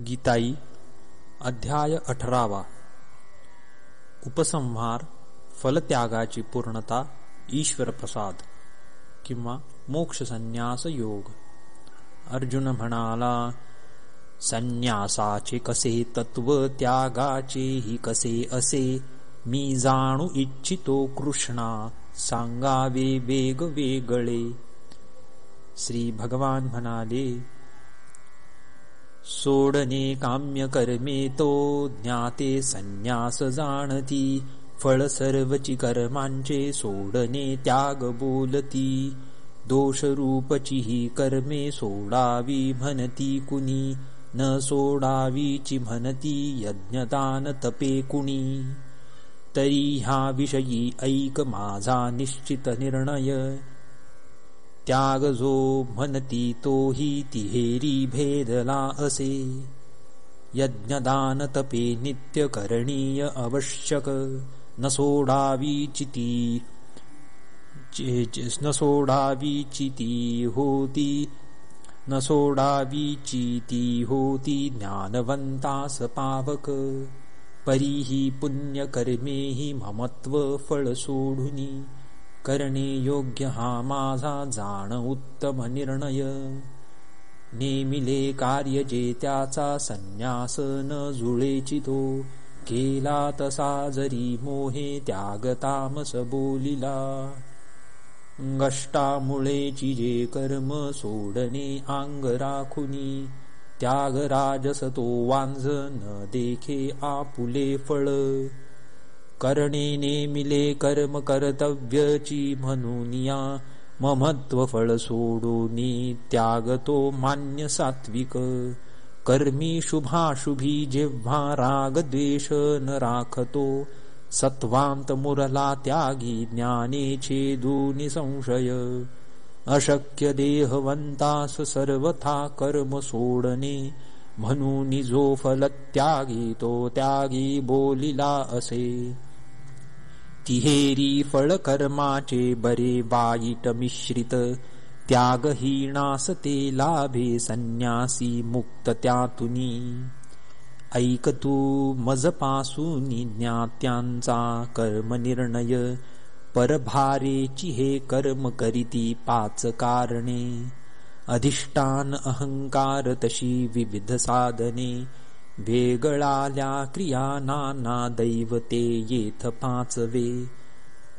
गीताई, अध्याय अठरावा। उपसंहार, फलत्यागाची पूर्णता ईश्वर प्रसाद किंवा मोक्ष संन्यास योग अर्जुन म्हणाला संन्यासाचे कसे तत्व त्यागाचेही कसे असे? मी जाणू इच्छितो कृष्णा, सांगावे वेग वेगळे श्री भगवान म्हणाले सोडणे काम्य कर्मे तो ज्ञाते संन्यास जाणती फळ सर्वची कर्मांचे सोडणे त्याग बोलती दोषरूपची कर्मे सोडावी म्हणती कुणी न सोडावीची म्हणती यज्ञदान तपे कुणी. तरी ह्या विषयी ऐक माझा निश्चित निर्णय त्याग जो म्हणती तोही तिहेरी भेदला असे। यज्ञदान तपे नित्य करणीय आवश्यक न सोडावीचिती न सोडावीचिती होती न सोडावीचिती होती ज्ञानवंतास पावक। परीही पुण्यकर्मेही ममत्व फळ सोडुनी करणे योग्य हा माझा जाण उत्तम निर्णय. नेमिले कार्य जे त्याचा संन्यास न जुळेची तो केला तसा जरी मोहे त्याग तामस बोलिला गष्टामुळेची जे कर्म सोडणे आंग राखुनी त्याग राजस तो वांझ न देखे आपुले फळ. करणे नेमिले कर्म कर्तव्यची म्हणून या ममत्व फळ सोडूनी त्यागतो मान्य सात्विक. कर्मी शुभाशुभी जेव्हा राग द्वेष न राखतो सत्वांत मुरला त्यागी ज्ञानेचे दोन्ही संशय. अशक्य देहवंतास सर्वथा कर्म सोडणे म्हणून जो फल त्यागी तो त्यागी बोलिला असे तिहेरी फळ कर्माचे बरे वाईट मिश्रित. त्यागहीणास ते लाभे संन्यासी मुक्त त्यातुनी. ऐक तू मजपासून ज्ञात्यांचा कर्मनिर्णय. परभारेची हे कर्म करीती पाच कारणे. अधिष्ठान अहंकार तशी विविध साधने. वेगळाल्या क्रिया नाना दैवते येथ पाचवे.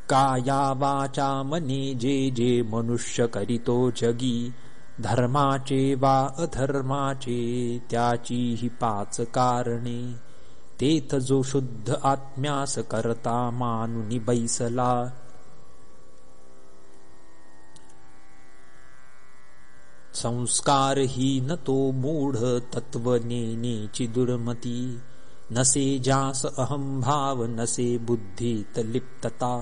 काया वाचा मने जे जे मनुष्य करीतो जगी धर्माचे वा अधर्माचे त्याची ही पाच कारणे. तेथ जो शुद्ध आत्म्यास करता मानुनी बैसला संस्कारहीन तो मूढ तत्वनेनेची दुर्मती नसे जास अहंभाव नसे बुद्धीत लिप्तता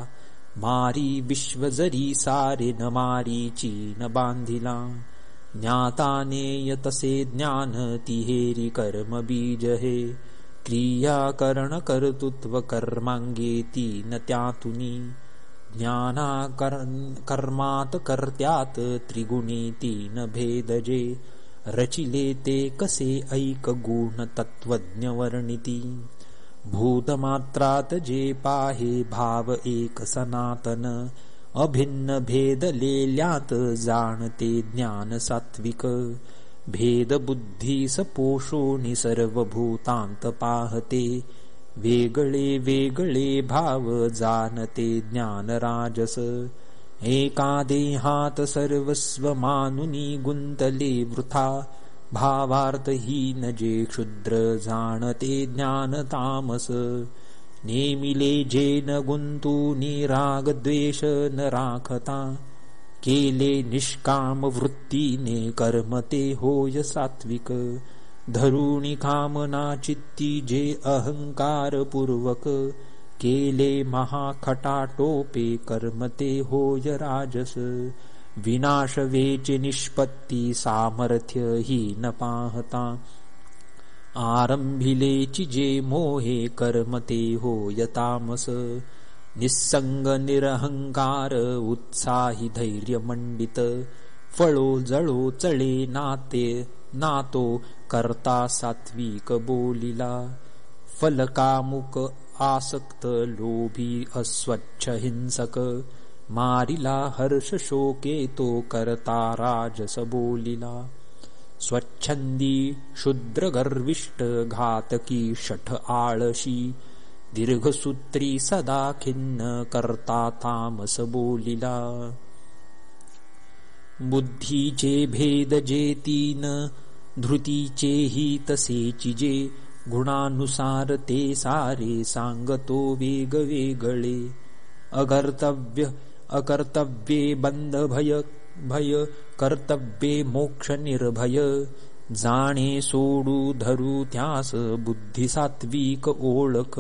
मारी विश्व जरी सारे न मारीची न बांधिला। ज्ञातानेय तसे ज्ञान तिहेरी कर्म बीज हे क्रिया करण कर्तृत्व कर्मांगेती न त्यातुनी कर्मात कर्त्यात त्रिगुणी तीन भेदजे। रचिले ते कसे ऐक गुण तत्वज्ञ वर्णिती भूतमात्रात जे पाहे भाव एक सनातन। अभिन्न भेदलेल्यात जाणते ज्ञान सात्विक भेद बुद्धी सपोषोनि सर्वभूतांत पाहते वेगळे वेगळे भाव जानते ज्ञानराजस. एका देहात सर्वस्व मानुनी गुंतले वृथा. भावार्थहीन जे क्षुद्र जाणते ज्ञान तामस. नेमिले जे न गुंतूनी राग द्वेष न राखता. केले निष्काम वृत्तीने कर्मते होय सात्विक धरुणी कामना चित्ती जे अहंकार पूर्वक केले महाखटाटोपे कर्मते होय राजस। विनाश वेचे निष्पत्ती सामर्थ्य ही न पाहता। आरंभिलेची जे मोहे कर्मते होय तामस। निस्संग निरहंकार उत्साही धैर्य मंडित फळो जळो चळे नाते नातो करता सात्विक बोलिला फलकामुक आसक्त लोभी अस्वच्छ हिंसक मारिला हर्ष शोके तो करता राजस बोलिला। स्वच्छन्दी शुद्रगर्विष्ट घातकी शठ आळशी दीर्घसूत्री सदा खिन्न करता तामस बोलिला। बुद्धीचे भेद जे तीन धृतीचे हि तसेची जे गुणानुसार ते सारे सांगतो वेग वेगळे अकर्तव्य अकर्तव्ये बंध भय भय कर्तव्ये मोक्ष निर्भय जाणे सोडू धरू त्यास बुद्धी सात्विक ओळख।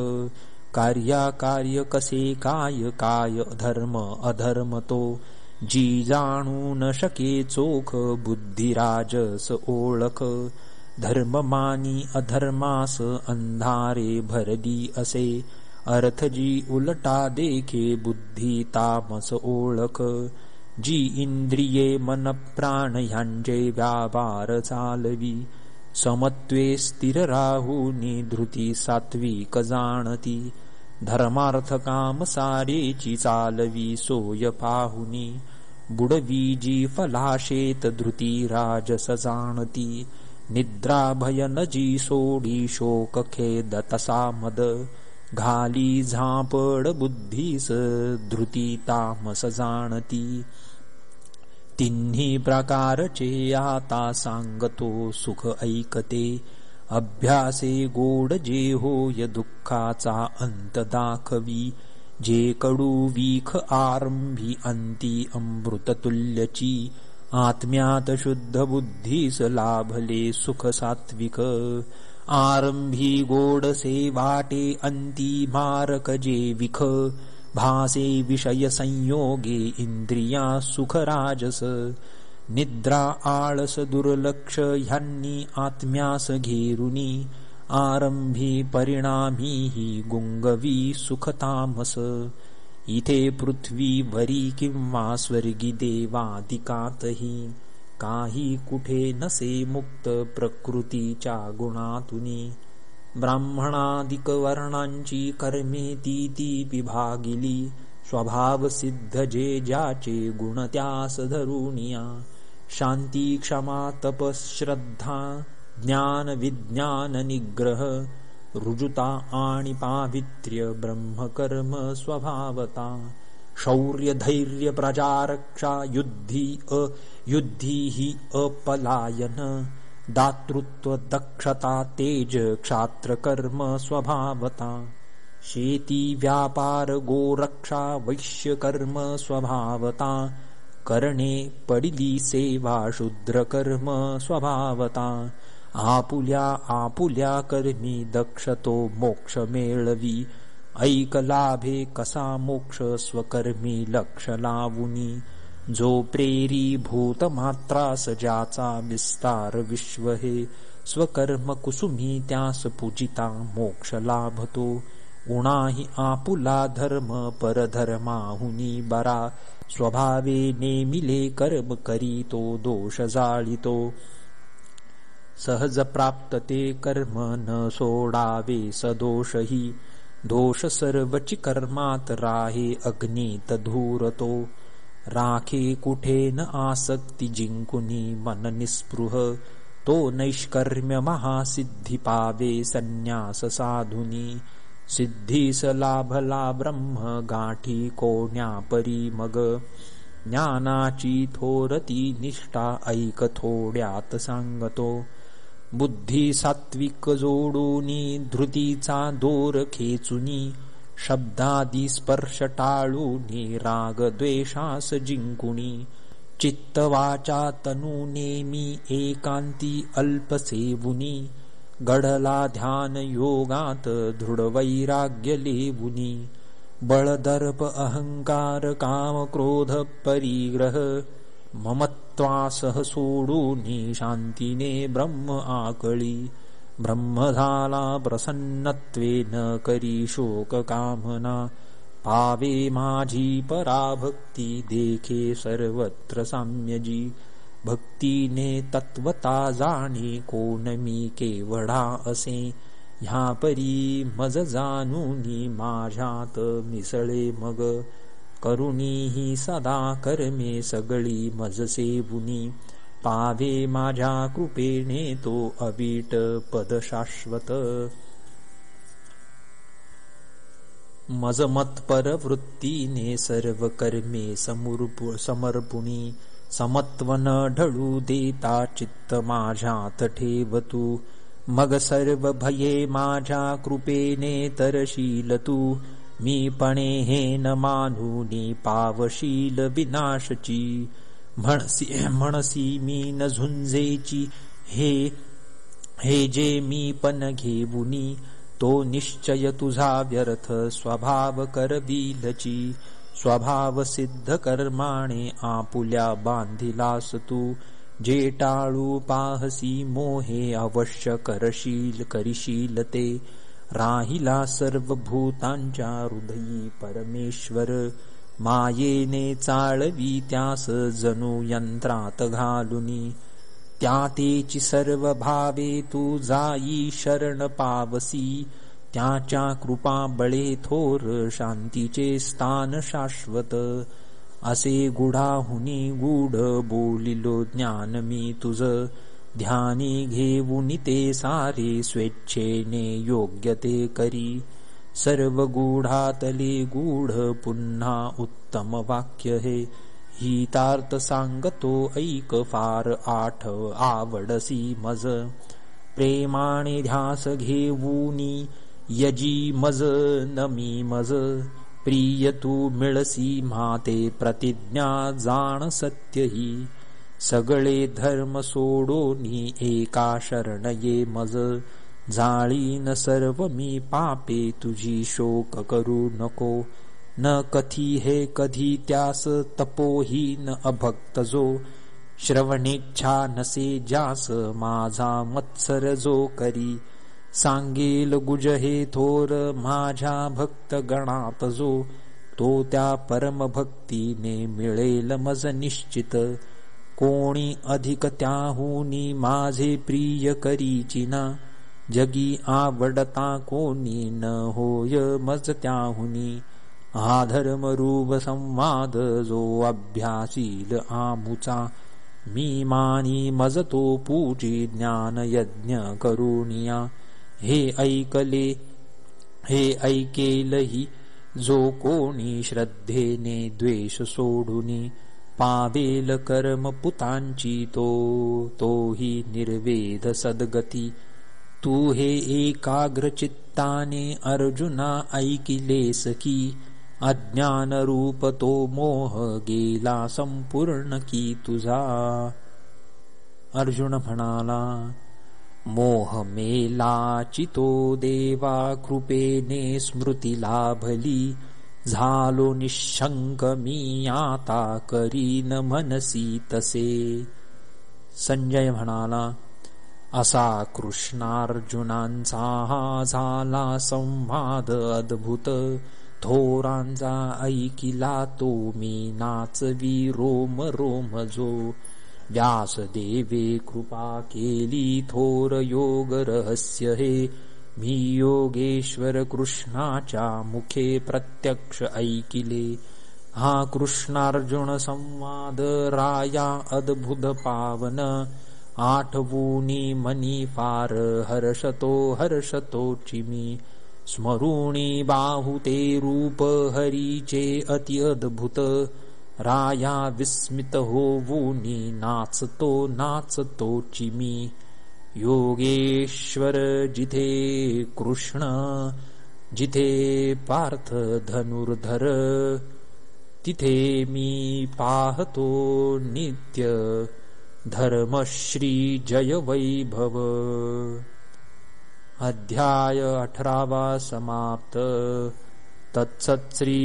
कार्य कसे काय काय धर्म अधर्म तो जी जाणू न शके चोख बुद्धिराजस ओळख धर्ममानी अधर्मास अंधारे भरदी असे अर्थ जी उलटा देखे बुद्धी तामस ओळख जी इंद्रिये मन प्राण ह्यांचे व्यापार चालवी समत्वे स्थिर राहुनी धृती सात्विक जाणती धर्मार्थ काम सारेची चालवी सोय पाहुनी बुडवी जी फलाशेत धृती राजस जाणती। निद्रा भयन जी सोडी शोक खेद तसा मद। घाली झापड बुद्धीस धृती तामस जाणती। तिन्ही प्रकारचे आता सांगतो सुख ऐकते। अभ्यासे गोड जे होय दुःखाचा अंत दाखवी जे कडू वीख आरंभी अंती अमृततुल्यची। आत्म्यात शुद्ध बुद्धीस लाभले सुख सात्विक। आरंभी गोडसे वाटे अंती मारक जे विख। भासे विषय संयोगे इंद्रिया सुख राजस। निद्रा आळस दुर्लक्ष ह्यांनी आत्म्यास घेरुनी आरंभी परिणामी हि गुंगवी सुखतामस। इथे पृथ्वी वरी किंवा स्वर्गी देवादिकातही काही कुठे नसे मुक्त प्रकृतीच्या गुणातुनी ब्राह्मणादिक वर्णांची कर्मे ती ती विभागिली। स्वभाव सिद्ध जे ज्याचे गुण त्यास धरुनिया। शांती क्षमा तपश्रद्धा ज्ञान विज्ञान निग्रह रुजुता आणि पावित्र्य ब्रह्मकर्म स्वभावता। शौर्य धैर्य प्रजारक्षा युद्धि युद्धि हि अपलायन। दातृत्व दक्षता तेज क्षात्रकर्म स्वभावता। शेती व्यापार गोरक्षा वैश्यकर्म स्वभावता। करणे पडिली सेवा शूद्रकर्म स्वभावता आपुल्या आपुल्या कर्मी दक्षतो मोक्ष मेळवी ऐक लाभे कसा मोक्ष स्वकर्मी लक्ष लावुनी। जो प्रेरी भूत मात्रास ज्याचा विस्तार विश्व हे। स्वकर्म कुसुमी त्यास पूजिता मोक्ष लाभतो। उणाही आपुला धर्म परधर्माहुनी बरा। स्वभावे नेमिले कर्म करीतो दोष जाळितो सहज प्राप्त ते कर्म न सोडावे सदोषही दोष सर्वची कर्मात राहे अग्नीत धूरतो राखे कुठे न आसक्ती जिंकुनी मन निस्पृह। तो नैष्कर्म्य महासिद्धी पावे संन्यास साधुनी सिद्धीस लाभला ब्रह्म गाठी कोण्या परी मग। ज्ञानाची थोरती निष्ठा ऐक थोड्यात सांगतो बुद्धी सात्विक जोडूनी धृतीचा दोर खेचुनी शब्दादी स्पर्श टाळूनी राग द्वेषास जिंकुणी चित्त वाचा तनु नेमी एकांती अल्पसेवुनी गडला ध्यान योगात दृढ वैराग्य लेवुनी बळदर्प अहंकार काम क्रोध परिग्रह ममत्वासह सोडूनी शांतीने ब्रह्म आकळी। ब्रह्म झाला प्रसन्नत्वेन करी शोक कामना पावे माझी पराभक्ती देखे सर्वत्र साम्यजी। भक्तीने तत्वता जाणे कोण मी केवढा असे। ह्या परी मज जाणूनी माझ्यात मिसळे मग करुणी सदा कर्मे सगळी मजसे बुनी पावे माझ्या कृपेने तो अबीट पद शाश्वत मजमत्परवृत्तीने सर्व कर्मे समर्पुणी समत्व न ढळू देता चित्त माझ्यात ठेवतू। मग सर्व भये माझ्या कृपेने तरशील तू मी पणे हे न मानूनी पावशील विनाशची. म्हणसी म्हणसी मी न झुंजेची. हे हे जे मी पण घेऊनी तो निश्चय तुझा व्यर्थ स्वभाव करविलची स्वभाव सिद्ध कर्माणे आपुल्या बांधिलास तू. जे टाळू पाहसी मोहे अवश्य करशील, करिशील ते. राहिला सर्व भूतांच्या हृदयी परमेश्वर। मायेने चाळवी त्यास जणू यंत्रात घालुनी। त्या तेची सर्व भावे तू जाई शरण पावसी। त्याच्या कृपा बळे थोर शांतीचे स्थान शाश्वत। असे गुढाहुनी गुढ बोलिलो ज्ञान मी तुझ ध्यानी घेऊन ते सारे स्वेच्छेने योग्य ते करी। सर्व गुढातले गूढ पुन्हा उत्तम वाक्य हे। हितार्थ सांगतो ऐक फार आठ आवडसी मज। प्रेमाने ध्यास घेऊनी यजी मज नमी मज। प्रिय तू मिळसी माते प्रतिज्ञा जाण सत्य ही सगळे धर्म सोडोनी एका शरण ये मज. जाळीन सर्व मी पापे तुझी शोक करू नको. न कथी हे कधी त्यास तपोही न अभक्त जो. श्रवणेच्छा नसे जास माझा मत्सर जो करी. सांगेल गुज हे थोर माझ्या भक्त गणात जो. तो त्या परम भक्तीने मिळेल मज निश्चित कोणी अधिक त्याहुनी माझे प्रिय करीचिना जगी आवडता कोणी न होय मज त्याहुनी आधर्मरूप संवाद जो अभ्यासील आमुचा मी मानी मजतो पूजी ज्ञान यज्ञ करुणिया। हे ऐकले हे ऐकेलही जो कोणी श्रद्धेने द्वेष सोडुनी पावेल कर्म पुतांची तो तोही निर्वेद सद्गती। तू हे अर्जुना ऐकिलेस की अज्ञानरूप तो मोह गेला संपूर्ण की तुझा। अर्जुन म्हणाला मोह मेलाचितो देवा कृपेने स्मृती लाभली झालो निशंक मी आता करीन मनसी तसे. संजय म्हणाला असा कृष्णार्जुनांचा हा झाला संवाद अद्भुत. थोरांचा ऐकिला तो मी नाचवी रोम रोम जो. व्यासदेवे कृपा केली थोर योग रहस्य हे. मी योगेश्वर मुखे प्रत्यक्ष ऐकिले। हा कृष्णार्जुन संवाद राया अद्भुत पावन आठवूनी मनी फार हर्षतो हर्षतो चिमी। स्मरुणी बाहुते रूप हरीचे अति अद्भुत। राया विस्मित होवूनी नाचतो नाचतो चिमी योगेश्वर जिथे कृष्ण जिथे पार्थ धनुर्धर तिथे मी पाहतो नित्य धर्मश्री जय वैभव. अध्याय अठरावा समाप्त. तत्सत्श्रीकृष्णार्पणमस्तु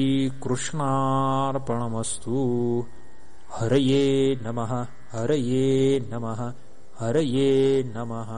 हरये नमः हरये नमः हरये नमः